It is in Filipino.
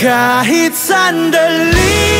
Kahit sandali